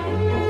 Bye.